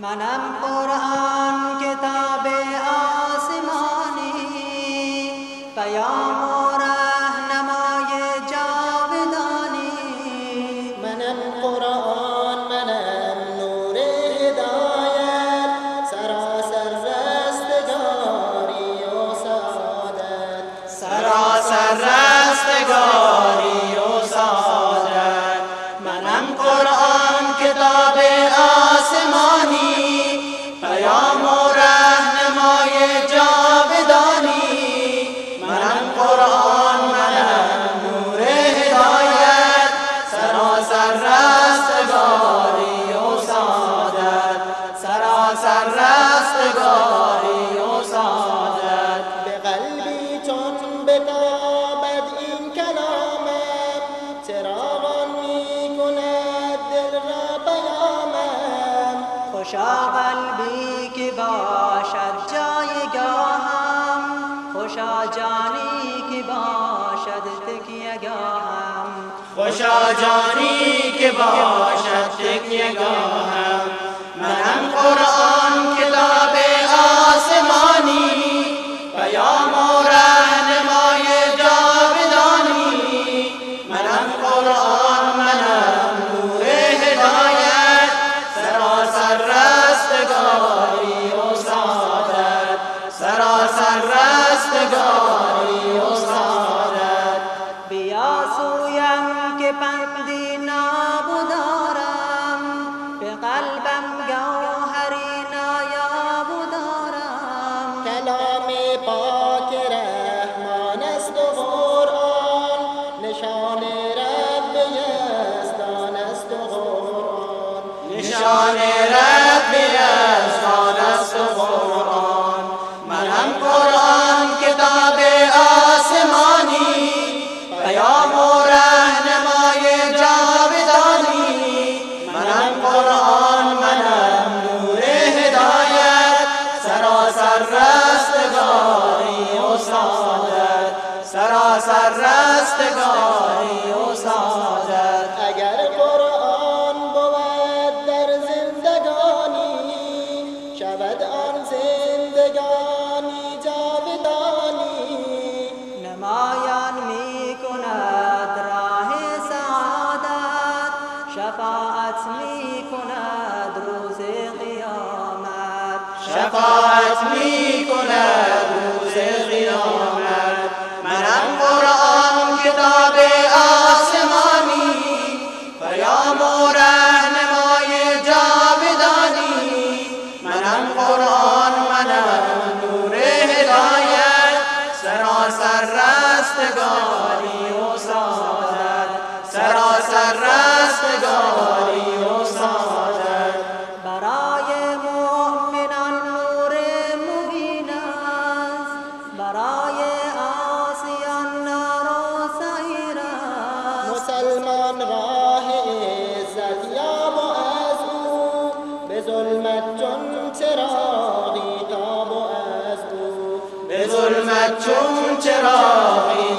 منم قرآن. بتابد این کلامم چراغان می کند دل را پیامم. خوشا قلبی که باشد جایگاهم خوشا جانی که باشد تکیهگاهم خوشا جانی که باشد تکیهگاهم منم قرآن سراسر رستگاری و سعادت. اگر قرآن بود در زندگانی شود آن زندگانی جاودانی. نمایان می کند راه سعادت شفاعت می کند روز قیامت. شفاعت می کند روز قیامت. رستگاری و سعادت سراسر رستگاری و سعادت برای مؤمنان نور مبین است. برای آسیان نار و سعیر است. مسلمان راه عزت یاب و از او. به ظلمت چون چراغی تاب و از او. به ظلمت چون چراغی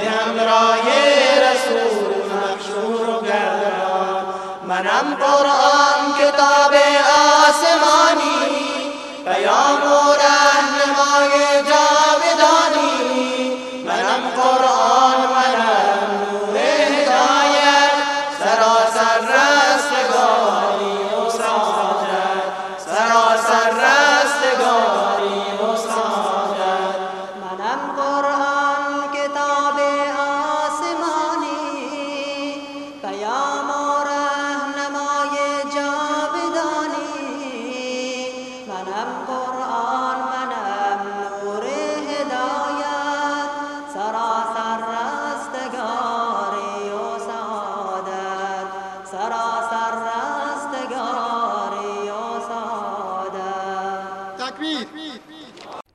همراه رسول محشور و منم قرآن کتاب آسمانی. پیام و